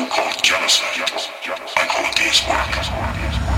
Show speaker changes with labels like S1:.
S1: You call it genocide. I call it day's work.